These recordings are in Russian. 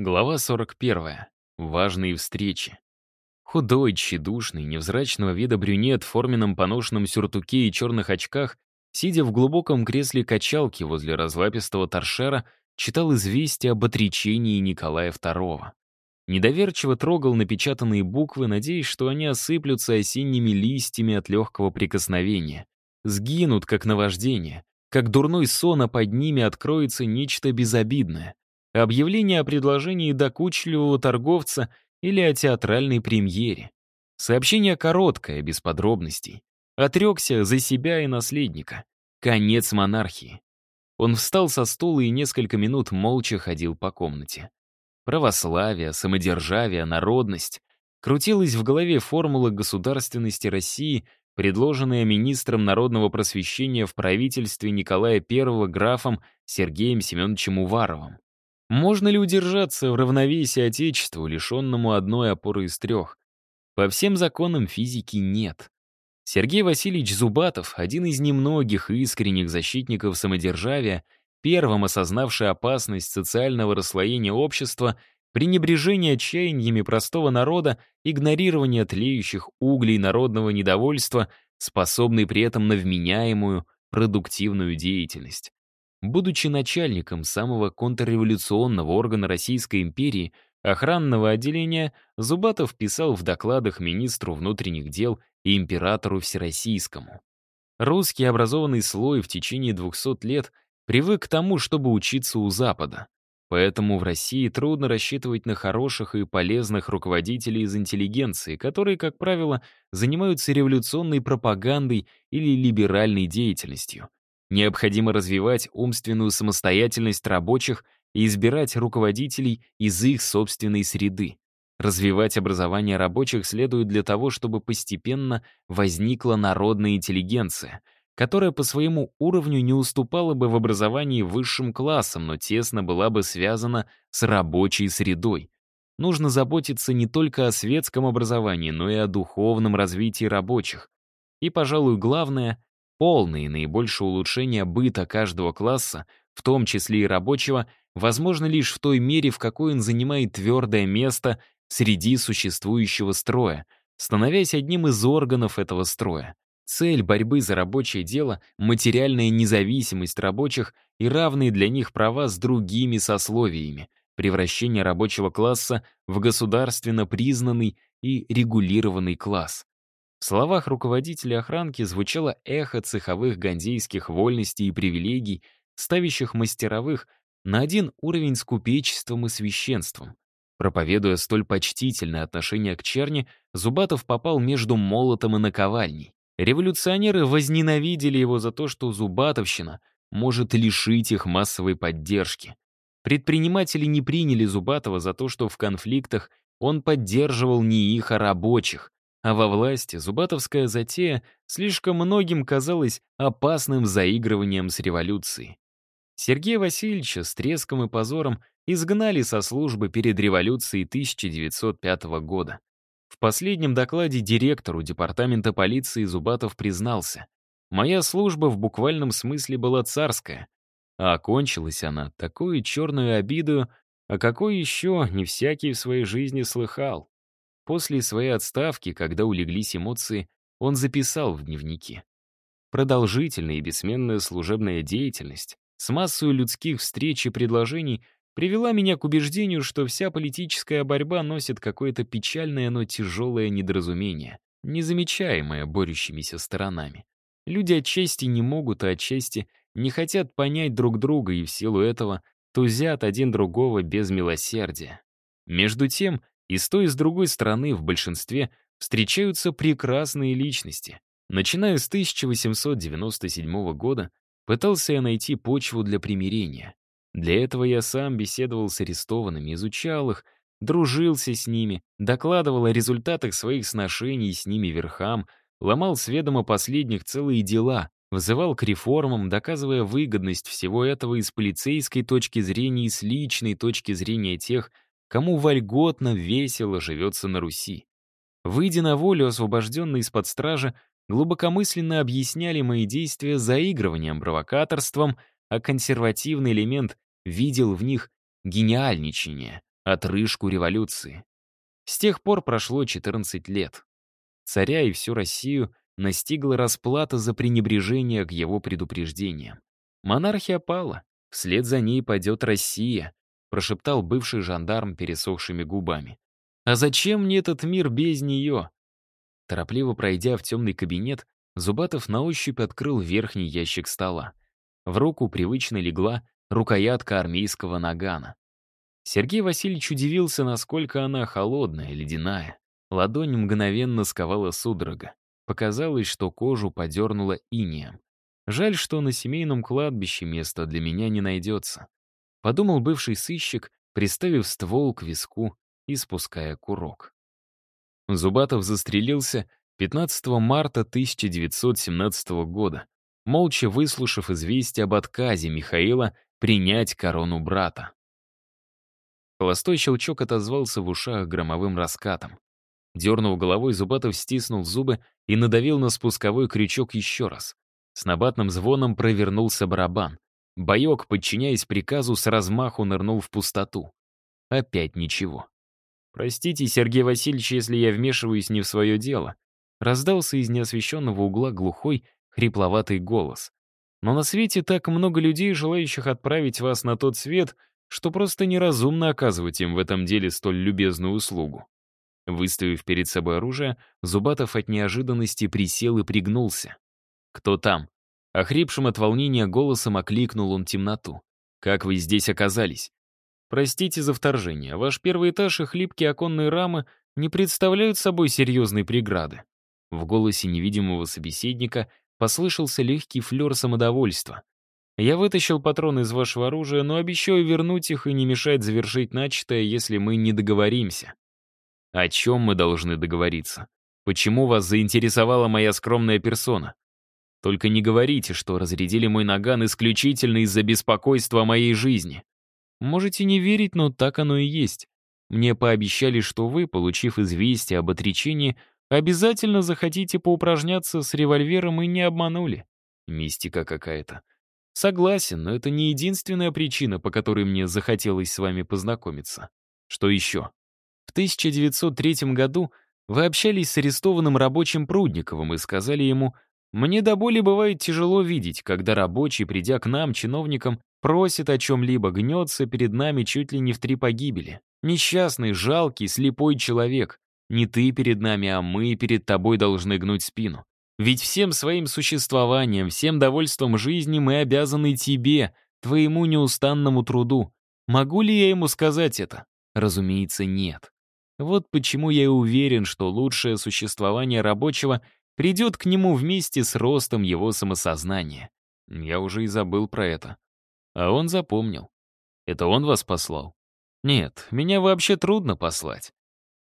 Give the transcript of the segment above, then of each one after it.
Глава 41. Важные встречи. Худой, тщедушный, невзрачного вида брюнет в форменном поношенном сюртуке и черных очках, сидя в глубоком кресле качалки возле разлапистого торшера, читал известие об отречении Николая II. Недоверчиво трогал напечатанные буквы, надеясь, что они осыплются осенними листьями от легкого прикосновения. Сгинут, как наваждение, как дурной сон, а под ними откроется нечто безобидное — объявление о предложении докучливого торговца или о театральной премьере. Сообщение короткое, без подробностей. Отрекся за себя и наследника. Конец монархии. Он встал со стула и несколько минут молча ходил по комнате. Православие, самодержавие, народность. Крутилась в голове формула государственности России, предложенная министром народного просвещения в правительстве Николая I графом Сергеем Семеновичем Уваровым. Можно ли удержаться в равновесии Отечеству, лишенному одной опоры из трех? По всем законам физики нет. Сергей Васильевич Зубатов, один из немногих искренних защитников самодержавия, первым осознавший опасность социального расслоения общества, пренебрежение отчаяниями простого народа, игнорирование тлеющих углей народного недовольства, способный при этом на вменяемую, продуктивную деятельность. Будучи начальником самого контрреволюционного органа Российской империи, охранного отделения, Зубатов писал в докладах министру внутренних дел и императору Всероссийскому. Русский образованный слой в течение 200 лет привык к тому, чтобы учиться у Запада. Поэтому в России трудно рассчитывать на хороших и полезных руководителей из интеллигенции, которые, как правило, занимаются революционной пропагандой или либеральной деятельностью. Необходимо развивать умственную самостоятельность рабочих и избирать руководителей из их собственной среды. Развивать образование рабочих следует для того, чтобы постепенно возникла народная интеллигенция, которая по своему уровню не уступала бы в образовании высшим классам, но тесно была бы связана с рабочей средой. Нужно заботиться не только о светском образовании, но и о духовном развитии рабочих. И, пожалуй, главное — Полное и наибольшее улучшение быта каждого класса, в том числе и рабочего, возможно лишь в той мере, в какой он занимает твердое место среди существующего строя, становясь одним из органов этого строя. Цель борьбы за рабочее дело — материальная независимость рабочих и равные для них права с другими сословиями, превращение рабочего класса в государственно признанный и регулированный класс. В словах руководителя охранки звучало эхо цеховых гандейских вольностей и привилегий, ставящих мастеровых на один уровень с купечеством и священством. Проповедуя столь почтительное отношение к черни, Зубатов попал между молотом и наковальней. Революционеры возненавидели его за то, что зубатовщина может лишить их массовой поддержки. Предприниматели не приняли Зубатова за то, что в конфликтах он поддерживал не их, а рабочих, а во власти зубатовская затея слишком многим казалась опасным заигрыванием с революцией. Сергея Васильевича с треском и позором изгнали со службы перед революцией 1905 года. В последнем докладе директору департамента полиции Зубатов признался, «Моя служба в буквальном смысле была царская, а окончилась она такой черную обиду, о какой еще не всякий в своей жизни слыхал. После своей отставки, когда улеглись эмоции, он записал в дневнике. Продолжительная и бессменная служебная деятельность с массой людских встреч и предложений привела меня к убеждению, что вся политическая борьба носит какое-то печальное, но тяжелое недоразумение, незамечаемое борющимися сторонами. Люди отчасти не могут, а отчасти не хотят понять друг друга и в силу этого тузят один другого без милосердия. Между тем, и с той и с другой стороны в большинстве встречаются прекрасные личности. Начиная с 1897 года пытался я найти почву для примирения. Для этого я сам беседовал с арестованными, изучал их, дружился с ними, докладывал о результатах своих сношений с ними верхам, ломал с ведома последних целые дела, вызывал к реформам, доказывая выгодность всего этого и с полицейской точки зрения, и с личной точки зрения тех, кому вольготно, весело живется на Руси. Выйдя на волю, освобожденные из-под стражи, глубокомысленно объясняли мои действия заигрыванием, провокаторством, а консервативный элемент видел в них гениальничание, отрыжку революции. С тех пор прошло 14 лет. Царя и всю Россию настигла расплата за пренебрежение к его предупреждениям. Монархия пала, вслед за ней пойдет Россия, прошептал бывший жандарм пересохшими губами. А зачем мне этот мир без нее? Торопливо пройдя в темный кабинет, Зубатов на ощупь открыл верхний ящик стола. В руку привычно легла рукоятка армейского нагана. Сергей Васильевич удивился, насколько она холодная, ледяная. Ладонь мгновенно сковала судорога. Показалось, что кожу подернула инеем. Жаль, что на семейном кладбище места для меня не найдется. Подумал бывший сыщик, приставив ствол к виску и спуская курок. Зубатов застрелился 15 марта 1917 года, молча выслушав известие об отказе Михаила принять корону брата. Холостой щелчок отозвался в ушах громовым раскатом. Дернув головой, Зубатов стиснул зубы и надавил на спусковой крючок еще раз. С набатным звоном провернулся барабан. Боек, подчиняясь приказу, с размаху нырнул в пустоту. Опять ничего. «Простите, Сергей Васильевич, если я вмешиваюсь не в свое дело», раздался из неосвещенного угла глухой, хрипловатый голос. «Но на свете так много людей, желающих отправить вас на тот свет, что просто неразумно оказывать им в этом деле столь любезную услугу». Выставив перед собой оружие, Зубатов от неожиданности присел и пригнулся. «Кто там?» Охрипшим от волнения голосом окликнул он темноту. «Как вы здесь оказались?» Простите за вторжение. Ваш первый этаж и хлипкие оконные рамы не представляют собой серьезной преграды. В голосе невидимого собеседника послышался легкий флер самодовольства. Я вытащил патроны из вашего оружия, но обещаю вернуть их и не мешать завершить начатое, если мы не договоримся. О чем мы должны договориться? Почему вас заинтересовала моя скромная персона? Только не говорите, что разрядили мой наган исключительно из-за беспокойства о моей жизни. Можете не верить, но так оно и есть. Мне пообещали, что вы, получив известие об отречении, обязательно захотите поупражняться с револьвером и не обманули. Мистика какая-то. Согласен, но это не единственная причина, по которой мне захотелось с вами познакомиться. Что еще? В 1903 году вы общались с арестованным рабочим Прудниковым и сказали ему, «Мне до боли бывает тяжело видеть, когда рабочий, придя к нам, чиновникам, Просит о чем-либо, гнется перед нами чуть ли не в три погибели. Несчастный, жалкий, слепой человек. Не ты перед нами, а мы перед тобой должны гнуть спину. Ведь всем своим существованием, всем довольством жизни мы обязаны тебе, твоему неустанному труду. Могу ли я ему сказать это? Разумеется, нет. Вот почему я и уверен, что лучшее существование рабочего придет к нему вместе с ростом его самосознания. Я уже и забыл про это. А он запомнил. Это он вас послал? Нет, меня вообще трудно послать.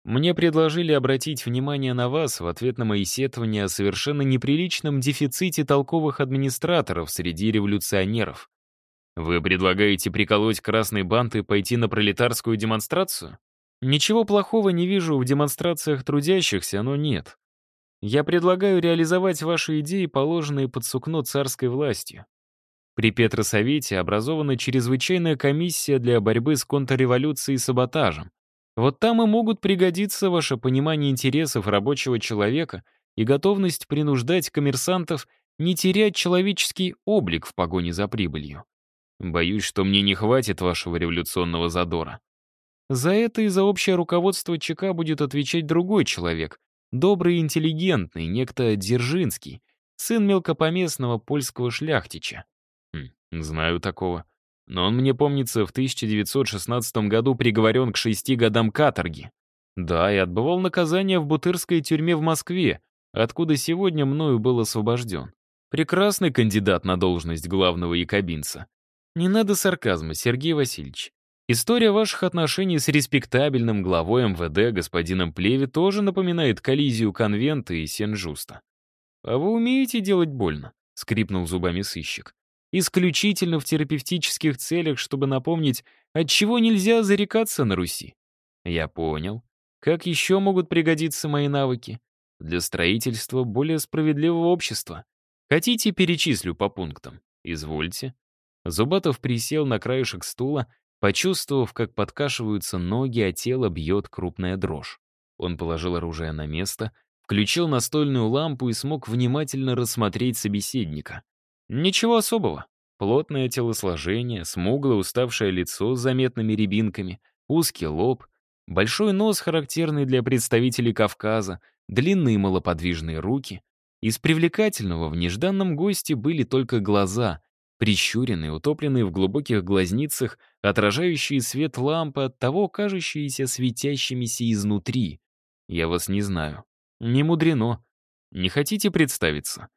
Мне предложили обратить внимание на вас в ответ на мои сетования о совершенно неприличном дефиците толковых администраторов среди революционеров. Вы предлагаете приколоть красный бант и пойти на пролетарскую демонстрацию? Ничего плохого не вижу в демонстрациях трудящихся, но нет. Я предлагаю реализовать ваши идеи, положенные под сукно царской властью. При Петросовете образована чрезвычайная комиссия для борьбы с контрреволюцией и саботажем. Вот там и могут пригодиться ваше понимание интересов рабочего человека и готовность принуждать коммерсантов не терять человеческий облик в погоне за прибылью. Боюсь, что мне не хватит вашего революционного задора. За это и за общее руководство ЧК будет отвечать другой человек, добрый и интеллигентный, некто Дзержинский, сын мелкопоместного польского шляхтича. Знаю такого. Но он мне, помнится, в 1916 году приговорен к шести годам каторги. Да, и отбывал наказание в Бутырской тюрьме в Москве, откуда сегодня мною был освобожден. Прекрасный кандидат на должность главного якобинца. Не надо сарказма, Сергей Васильевич. История ваших отношений с респектабельным главой МВД господином Плеви тоже напоминает коллизию конвента и Сен-Жуста. «А вы умеете делать больно?» — скрипнул зубами сыщик исключительно в терапевтических целях, чтобы напомнить, от чего нельзя зарекаться на Руси. Я понял. Как еще могут пригодиться мои навыки? Для строительства более справедливого общества. Хотите, перечислю по пунктам? Извольте. Зубатов присел на краешек стула почувствовав, как подкашиваются ноги, а тело бьет крупная дрожь. Он положил оружие на место, включил настольную лампу и смог внимательно рассмотреть собеседника. Ничего особого. Плотное телосложение, смуглое уставшее лицо с заметными рябинками, узкий лоб, большой нос, характерный для представителей Кавказа, длинные малоподвижные руки. Из привлекательного в нежданном госте были только глаза, прищуренные, утопленные в глубоких глазницах, отражающие свет лампы, от того кажущиеся светящимися изнутри. Я вас не знаю. Не мудрено. Не хотите представиться?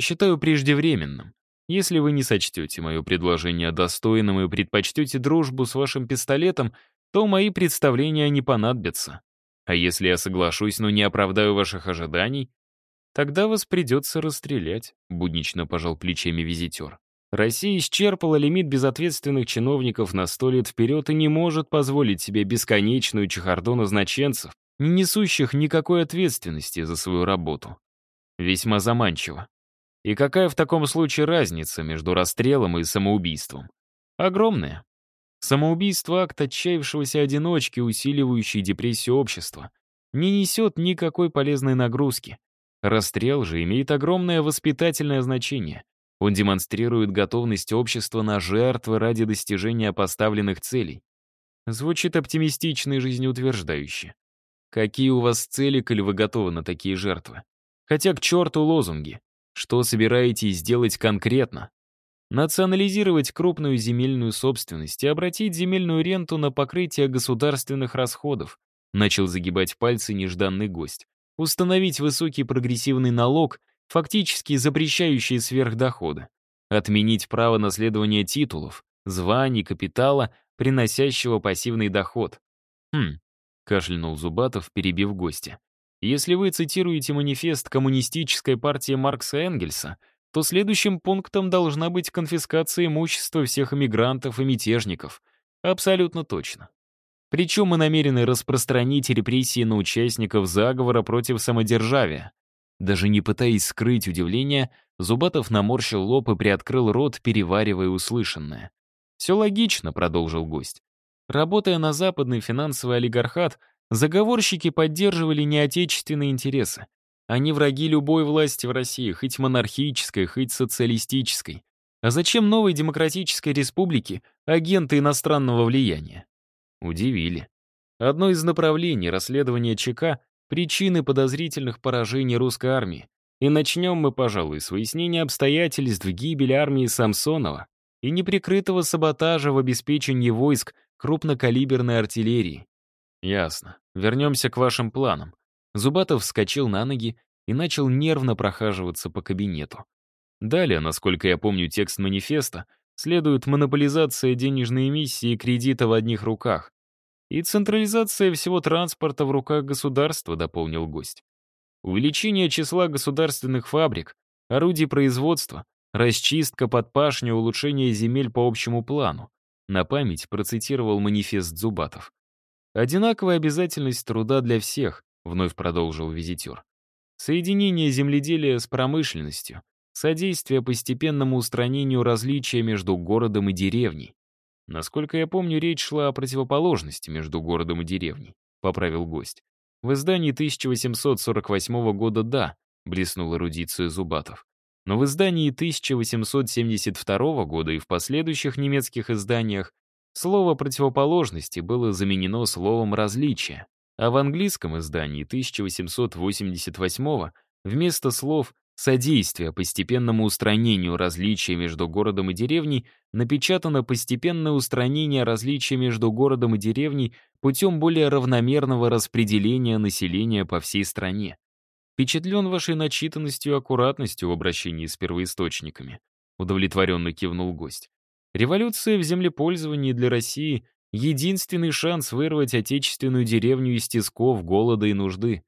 Считаю преждевременным. Если вы не сочтете мое предложение достойным и предпочтете дружбу с вашим пистолетом, то мои представления не понадобятся. А если я соглашусь, но не оправдаю ваших ожиданий, тогда вас придется расстрелять», — буднично пожал плечами визитер. Россия исчерпала лимит безответственных чиновников на сто лет вперед и не может позволить себе бесконечную чехарду назначенцев, не несущих никакой ответственности за свою работу. Весьма заманчиво. И какая в таком случае разница между расстрелом и самоубийством? Огромная. Самоубийство — акт отчаявшегося одиночки, усиливающий депрессию общества. Не несет никакой полезной нагрузки. Расстрел же имеет огромное воспитательное значение. Он демонстрирует готовность общества на жертвы ради достижения поставленных целей. Звучит оптимистично и жизнеутверждающе. Какие у вас цели, коль вы готовы на такие жертвы? Хотя к черту лозунги. Что собираетесь сделать конкретно? Национализировать крупную земельную собственность и обратить земельную ренту на покрытие государственных расходов. Начал загибать пальцы нежданный гость. Установить высокий прогрессивный налог, фактически запрещающий сверхдоходы. Отменить право наследования титулов, званий, капитала, приносящего пассивный доход. Хм, кашлянул Зубатов, перебив гостя. Если вы цитируете манифест коммунистической партии Маркса Энгельса, то следующим пунктом должна быть конфискация имущества всех эмигрантов и мятежников. Абсолютно точно. Причем мы намерены распространить репрессии на участников заговора против самодержавия. Даже не пытаясь скрыть удивление, Зубатов наморщил лоб и приоткрыл рот, переваривая услышанное. «Все логично», — продолжил гость. Работая на западный финансовый олигархат, Заговорщики поддерживали неотечественные интересы. Они враги любой власти в России, хоть монархической, хоть социалистической. А зачем новой демократической республике агенты иностранного влияния? Удивили. Одно из направлений расследования ЧК — причины подозрительных поражений русской армии. И начнем мы, пожалуй, с выяснения обстоятельств гибели армии Самсонова и неприкрытого саботажа в обеспечении войск крупнокалиберной артиллерии. «Ясно. Вернемся к вашим планам». Зубатов вскочил на ноги и начал нервно прохаживаться по кабинету. Далее, насколько я помню текст манифеста, следует монополизация денежной эмиссии и кредита в одних руках. И централизация всего транспорта в руках государства, дополнил гость. Увеличение числа государственных фабрик, орудий производства, расчистка под пашню, улучшение земель по общему плану. На память процитировал манифест Зубатов. «Одинаковая обязательность труда для всех», — вновь продолжил визитер. «Соединение земледелия с промышленностью, содействие постепенному устранению различия между городом и деревней. Насколько я помню, речь шла о противоположности между городом и деревней», — поправил гость. «В издании 1848 года «да», — блеснул эрудицию Зубатов. Но в издании 1872 года и в последующих немецких изданиях Слово «противоположности» было заменено словом «различие», а в английском издании 1888 вместо слов «содействие постепенному устранению различия между городом и деревней» напечатано «постепенное устранение различия между городом и деревней путем более равномерного распределения населения по всей стране». Впечатлен вашей начитанностью и аккуратностью в обращении с первоисточниками. Удовлетворенно кивнул гость. Революция в землепользовании для России — единственный шанс вырвать отечественную деревню из тисков, голода и нужды.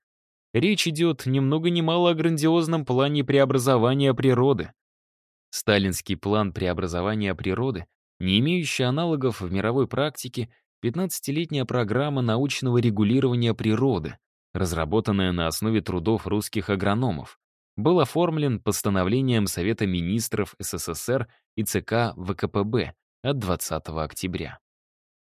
Речь идет ни много ни мало о грандиозном плане преобразования природы. Сталинский план преобразования природы, не имеющий аналогов в мировой практике, 15-летняя программа научного регулирования природы, разработанная на основе трудов русских агрономов был оформлен постановлением Совета министров СССР и ЦК ВКПБ от 20 октября.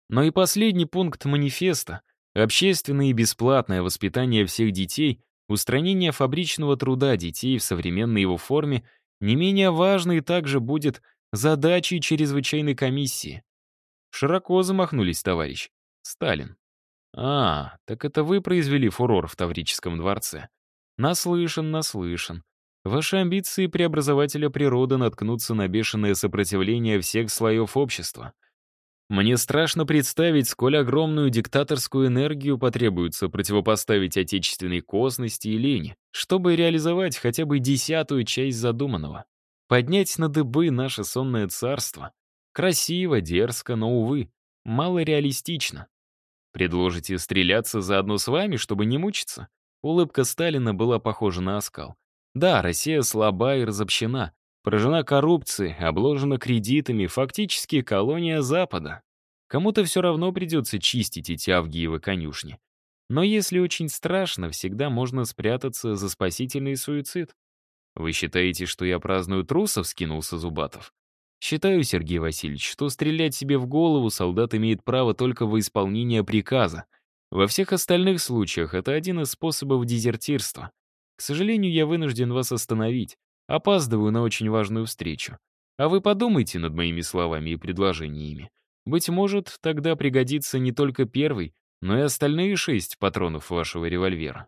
Но и последний пункт манифеста — общественное и бесплатное воспитание всех детей, устранение фабричного труда детей в современной его форме не менее важной также будет задачей чрезвычайной комиссии. Широко замахнулись, товарищ. Сталин. А, так это вы произвели фурор в Таврическом дворце. Наслышан, наслышан. Ваши амбиции преобразователя природы наткнутся на бешеное сопротивление всех слоев общества. Мне страшно представить, сколь огромную диктаторскую энергию потребуется противопоставить отечественной косности и лени, чтобы реализовать хотя бы десятую часть задуманного. Поднять на дыбы наше сонное царство. Красиво, дерзко, но, увы, мало реалистично. Предложите стреляться заодно с вами, чтобы не мучиться? Улыбка Сталина была похожа на оскал. Да, Россия слаба и разобщена, поражена коррупцией, обложена кредитами, фактически колония Запада. Кому-то все равно придется чистить эти Авгиевы конюшни. Но если очень страшно, всегда можно спрятаться за спасительный суицид. Вы считаете, что я праздную трусов, скинулся Зубатов? Считаю, Сергей Васильевич, что стрелять себе в голову солдат имеет право только во исполнение приказа. Во всех остальных случаях это один из способов дезертирства. К сожалению, я вынужден вас остановить. Опаздываю на очень важную встречу. А вы подумайте над моими словами и предложениями. Быть может, тогда пригодится не только первый, но и остальные шесть патронов вашего револьвера.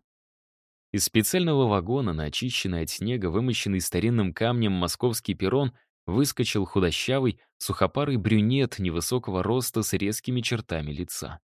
Из специального вагона на очищенный от снега, вымощенный старинным камнем московский перрон — выскочил худощавый, сухопарый брюнет невысокого роста с резкими чертами лица.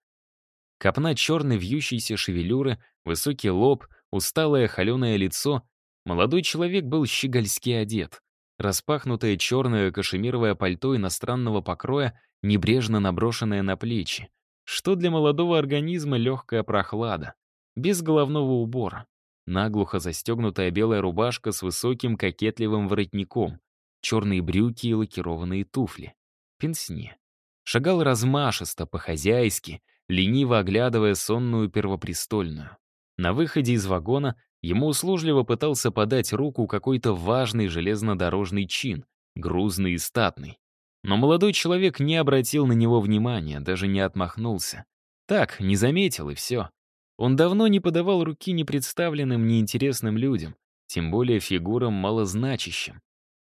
Копна черной вьющейся шевелюры, высокий лоб, усталое холеное лицо. Молодой человек был щегольски одет. Распахнутое черное кашемировое пальто иностранного покроя, небрежно наброшенное на плечи. Что для молодого организма легкая прохлада. Без головного убора. Наглухо застегнутая белая рубашка с высоким кокетливым воротником черные брюки и лакированные туфли. Пенсне. Шагал размашисто, по-хозяйски, лениво оглядывая сонную первопрестольную. На выходе из вагона ему услужливо пытался подать руку какой-то важный железнодорожный чин, грузный и статный. Но молодой человек не обратил на него внимания, даже не отмахнулся. Так, не заметил, и все. Он давно не подавал руки непредставленным, неинтересным людям, тем более фигурам малозначащим.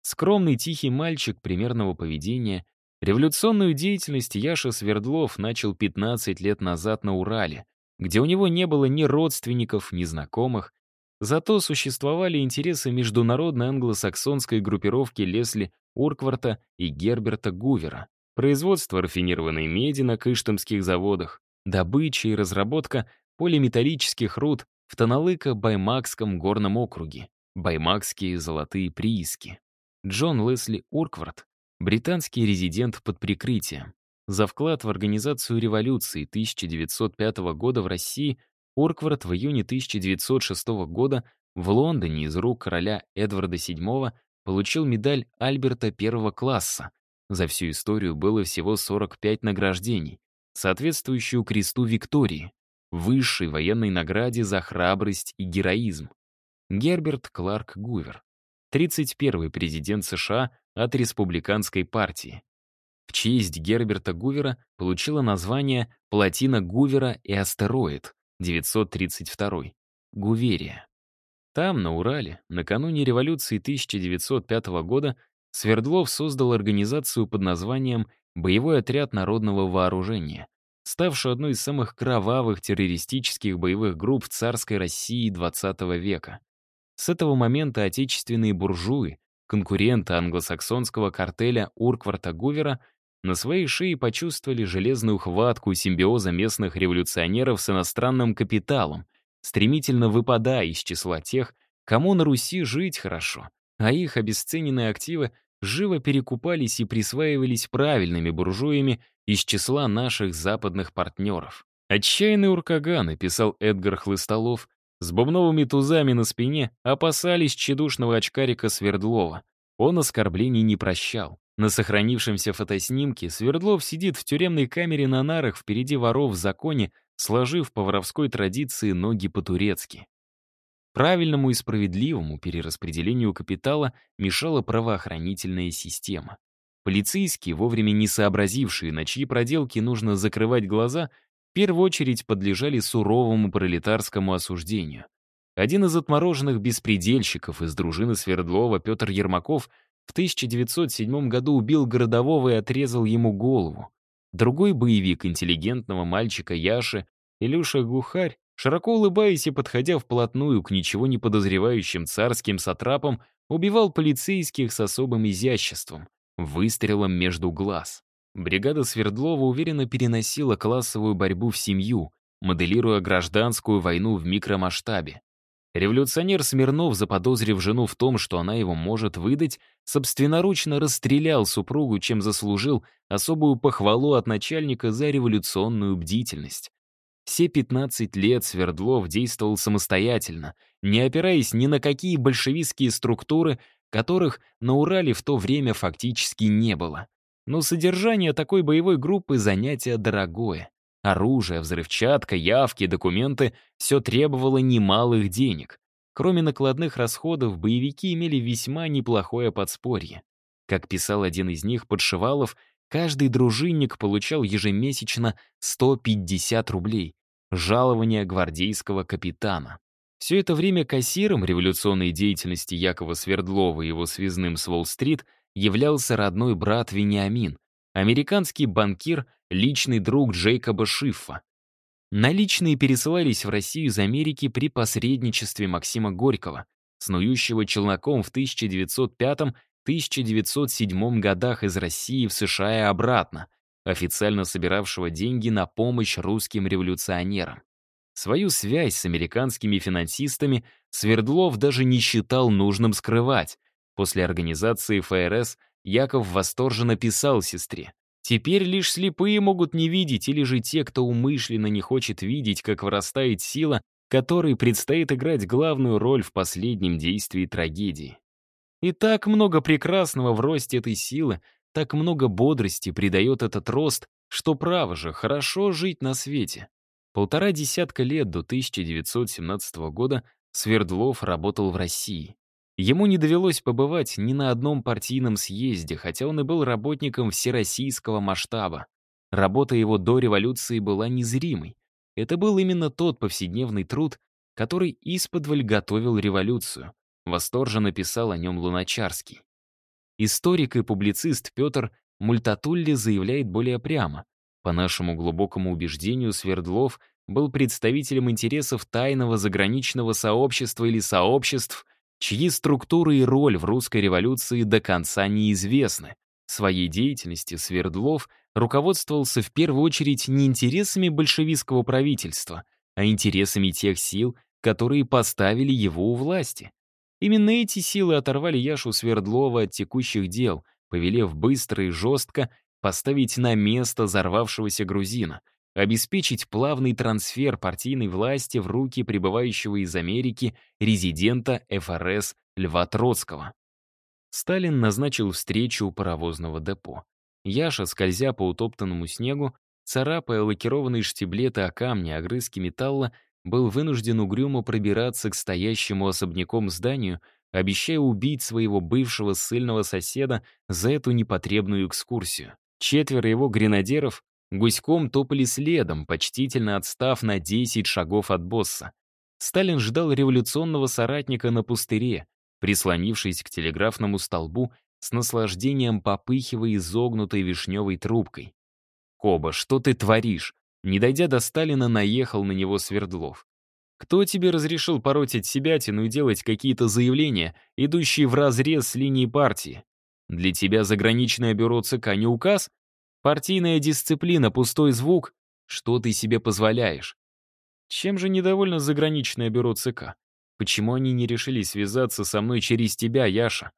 Скромный тихий мальчик примерного поведения, революционную деятельность Яша Свердлов начал 15 лет назад на Урале, где у него не было ни родственников, ни знакомых, зато существовали интересы международной англосаксонской группировки Лесли Уркварта и Герберта Гувера, производство рафинированной меди на кыштымских заводах, добыча и разработка полиметаллических руд в Таналыко-Баймакском горном округе, баймакские золотые прииски. Джон Лесли Урквард, британский резидент под прикрытием. За вклад в организацию революции 1905 года в России Урквард в июне 1906 года в Лондоне из рук короля Эдварда VII получил медаль Альберта первого класса. За всю историю было всего 45 награждений, соответствующую кресту Виктории, высшей военной награде за храбрость и героизм. Герберт Кларк Гувер. 31-й президент США от республиканской партии. В честь Герберта Гувера получила название «Плотина Гувера и астероид» 932 Гуверия. Там, на Урале, накануне революции 1905 года, Свердлов создал организацию под названием «Боевой отряд народного вооружения», ставшую одной из самых кровавых террористических боевых групп в царской России XX века. С этого момента отечественные буржуи, конкуренты англосаксонского картеля Уркварта Гувера, на своей шее почувствовали железную хватку симбиоза местных революционеров с иностранным капиталом, стремительно выпадая из числа тех, кому на Руси жить хорошо, а их обесцененные активы живо перекупались и присваивались правильными буржуями из числа наших западных партнеров. «Отчаянный уркаган», — писал Эдгар Хлыстолов, с бубновыми тузами на спине опасались тщедушного очкарика Свердлова. Он оскорблений не прощал. На сохранившемся фотоснимке Свердлов сидит в тюремной камере на нарах впереди воров в законе, сложив по воровской традиции ноги по-турецки. Правильному и справедливому перераспределению капитала мешала правоохранительная система. Полицейские, вовремя не сообразившие, на чьи проделки нужно закрывать глаза, в первую очередь подлежали суровому пролетарскому осуждению. Один из отмороженных беспредельщиков из дружины Свердлова, Петр Ермаков, в 1907 году убил городового и отрезал ему голову. Другой боевик интеллигентного мальчика Яши, Илюша Глухарь, широко улыбаясь и подходя вплотную к ничего не подозревающим царским сатрапам, убивал полицейских с особым изяществом, выстрелом между глаз. Бригада Свердлова уверенно переносила классовую борьбу в семью, моделируя гражданскую войну в микромасштабе. Революционер Смирнов, заподозрив жену в том, что она его может выдать, собственноручно расстрелял супругу, чем заслужил особую похвалу от начальника за революционную бдительность. Все 15 лет Свердлов действовал самостоятельно, не опираясь ни на какие большевистские структуры, которых на Урале в то время фактически не было. Но содержание такой боевой группы — занятие дорогое. Оружие, взрывчатка, явки, документы — все требовало немалых денег. Кроме накладных расходов, боевики имели весьма неплохое подспорье. Как писал один из них, Подшивалов, каждый дружинник получал ежемесячно 150 рублей, жалование гвардейского капитана. Все это время кассиром революционной деятельности Якова Свердлова и его связным с Уолл-стрит являлся родной брат Вениамин, американский банкир, личный друг Джейкоба Шиффа. Наличные пересылались в Россию из Америки при посредничестве Максима Горького, снующего челноком в 1905-1907 годах из России в США и обратно, официально собиравшего деньги на помощь русским революционерам. Свою связь с американскими финансистами Свердлов даже не считал нужным скрывать. После организации ФРС Яков восторженно писал сестре. «Теперь лишь слепые могут не видеть, или же те, кто умышленно не хочет видеть, как вырастает сила, которой предстоит играть главную роль в последнем действии трагедии. И так много прекрасного в росте этой силы, так много бодрости придает этот рост, что право же, хорошо жить на свете». Полтора десятка лет до 1917 года Свердлов работал в России. Ему не довелось побывать ни на одном партийном съезде, хотя он и был работником всероссийского масштаба. Работа его до революции была незримой. Это был именно тот повседневный труд, который исподволь готовил революцию. Восторженно писал о нем Луначарский. Историк и публицист Петр Мультатулли заявляет более прямо. По нашему глубокому убеждению, Свердлов был представителем интересов тайного заграничного сообщества или сообществ, чьи структуры и роль в русской революции до конца неизвестны. Своей деятельности Свердлов руководствовался в первую очередь не интересами большевистского правительства, а интересами тех сил, которые поставили его у власти. Именно эти силы оторвали Яшу Свердлова от текущих дел, повелев быстро и жестко поставить на место взорвавшегося грузина, обеспечить плавный трансфер партийной власти в руки прибывающего из Америки резидента ФРС Льва Троцкого. Сталин назначил встречу у паровозного депо. Яша, скользя по утоптанному снегу, царапая лакированные штиблеты о камни, огрызки металла, был вынужден угрюмо пробираться к стоящему особняком зданию, обещая убить своего бывшего ссыльного соседа за эту непотребную экскурсию. Четверо его гренадеров гуськом топали следом, почтительно отстав на 10 шагов от босса. Сталин ждал революционного соратника на пустыре, прислонившись к телеграфному столбу с наслаждением попыхивая изогнутой вишневой трубкой. «Коба, что ты творишь?» Не дойдя до Сталина, наехал на него Свердлов. «Кто тебе разрешил поротить себятину и делать какие-то заявления, идущие вразрез с линией партии? Для тебя заграничное бюро ЦК не указ? Партийная дисциплина, пустой звук? Что ты себе позволяешь? Чем же недовольно заграничное бюро ЦК? Почему они не решили связаться со мной через тебя, Яша?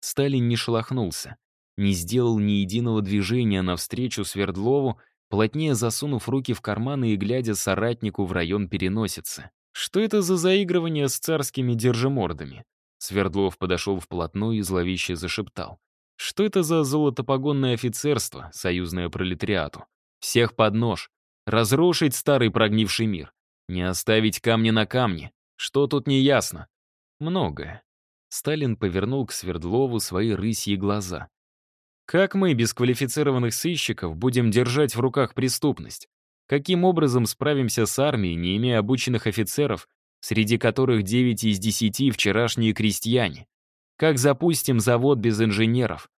Сталин не шелохнулся, не сделал ни единого движения навстречу Свердлову, плотнее засунув руки в карманы и глядя соратнику в район переносицы. Что это за заигрывание с царскими держимордами? Свердлов подошел вплотную и зловеще зашептал. «Что это за золотопогонное офицерство, союзное пролетариату? Всех под нож. Разрушить старый прогнивший мир. Не оставить камни на камне. Что тут не ясно?» «Многое». Сталин повернул к Свердлову свои рысьи глаза. Как мы, без квалифицированных сыщиков, будем держать в руках преступность? Каким образом справимся с армией, не имея обученных офицеров, среди которых 9 из 10 вчерашние крестьяне? Как запустим завод без инженеров?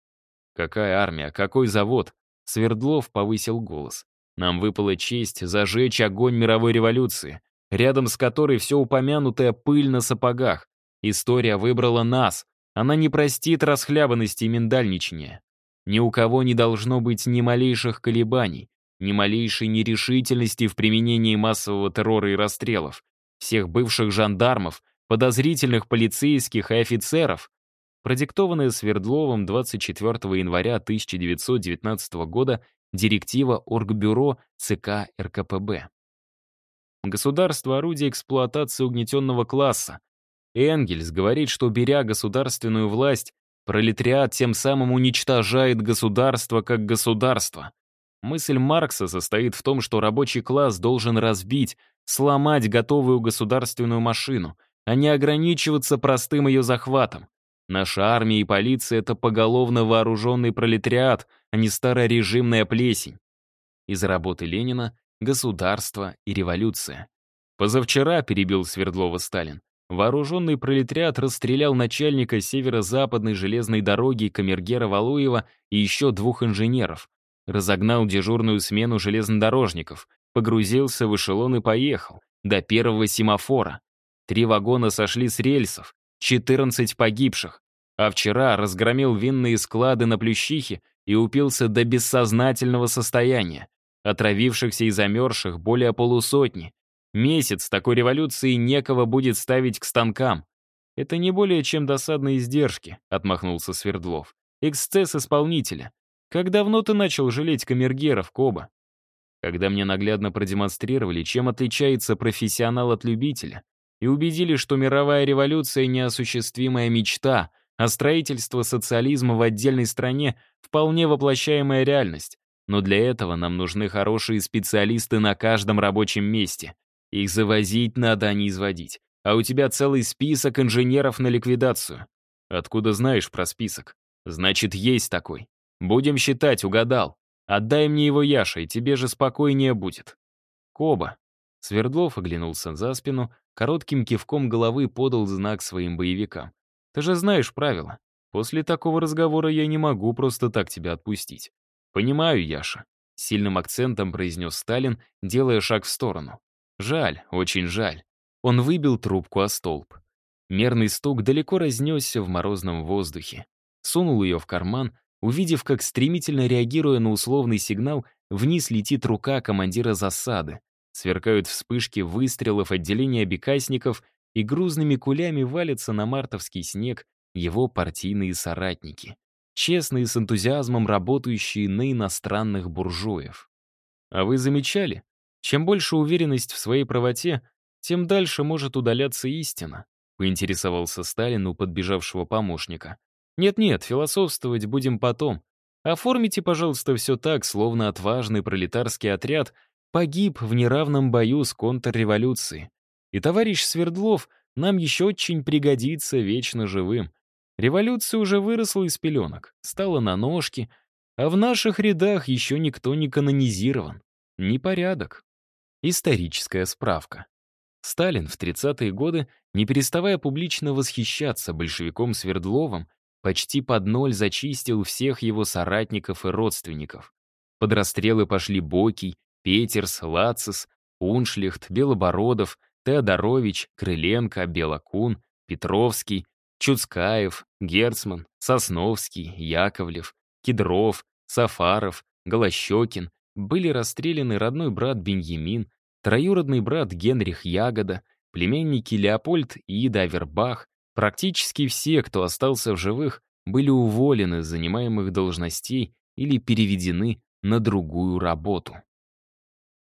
Какая армия, какой завод? Свердлов повысил голос. Нам выпала честь зажечь огонь мировой революции, рядом с которой все упомянутое пыль на сапогах. История выбрала нас. Она не простит расхлябанности и миндальничания. Ни у кого не должно быть ни малейших колебаний ни малейшей нерешительности в применении массового террора и расстрелов, всех бывших жандармов, подозрительных полицейских и офицеров, продиктованная Свердловым 24 января 1919 года директива Оргбюро ЦК РКПБ. Государство — орудие эксплуатации угнетенного класса. Энгельс говорит, что, беря государственную власть, пролетариат тем самым уничтожает государство как государство. Мысль Маркса состоит в том, что рабочий класс должен разбить, сломать готовую государственную машину, а не ограничиваться простым ее захватом. Наша армия и полиция — это поголовно вооруженный пролетариат, а не старорежимная плесень. Из работы Ленина «Государство и революция». Позавчера, перебил Свердлова Сталин, вооруженный пролетариат расстрелял начальника северо-западной железной дороги Камергера Валуева и еще двух инженеров, Разогнал дежурную смену железнодорожников, погрузился в эшелон и поехал. До первого семафора. Три вагона сошли с рельсов, 14 погибших. А вчера разгромил винные склады на Плющихе и упился до бессознательного состояния. Отравившихся и замерзших более полусотни. Месяц такой революции некого будет ставить к станкам. «Это не более чем досадные издержки», — отмахнулся Свердлов. «Эксцесс исполнителя. Как давно ты начал жалеть камергеров, Коба? Когда мне наглядно продемонстрировали, чем отличается профессионал от любителя, и убедили, что мировая революция — неосуществимая мечта, а строительство социализма в отдельной стране — вполне воплощаемая реальность. Но для этого нам нужны хорошие специалисты на каждом рабочем месте. Их завозить надо, а не изводить. А у тебя целый список инженеров на ликвидацию. Откуда знаешь про список? Значит, есть такой. Будем считать, угадал. Отдай мне его, Яша, и тебе же спокойнее будет. Коба. Свердлов оглянулся за спину, коротким кивком головы подал знак своим боевикам. Ты же знаешь правила. После такого разговора я не могу просто так тебя отпустить. Понимаю, Яша. Сильным акцентом произнес Сталин, делая шаг в сторону. Жаль, очень жаль. Он выбил трубку о столб. Мерный стук далеко разнесся в морозном воздухе. Сунул ее в карман, увидев, как стремительно реагируя на условный сигнал, вниз летит рука командира засады. Сверкают вспышки выстрелов отделения бекасников и грузными кулями валятся на мартовский снег его партийные соратники, честные с энтузиазмом работающие на иностранных буржуев. А вы замечали? Чем больше уверенность в своей правоте, тем дальше может удаляться истина, поинтересовался Сталин у подбежавшего помощника. Нет-нет, философствовать будем потом. Оформите, пожалуйста, все так, словно отважный пролетарский отряд погиб в неравном бою с контрреволюцией. И товарищ Свердлов нам еще очень пригодится вечно живым. Революция уже выросла из пеленок, стала на ножки, а в наших рядах еще никто не канонизирован. Непорядок. Историческая справка. Сталин в 30-е годы, не переставая публично восхищаться большевиком Свердловым, почти под ноль зачистил всех его соратников и родственников. Под расстрелы пошли Бокий, Петерс, Лацис, Уншлихт, Белобородов, Теодорович, Крыленко, Белокун, Петровский, Чуцкаев, Герцман, Сосновский, Яковлев, Кедров, Сафаров, Голощекин, были расстреляны родной брат Беньямин, троюродный брат Генрих Ягода, племянники Леопольд и Ида Авербах, Практически все, кто остался в живых, были уволены с занимаемых должностей или переведены на другую работу.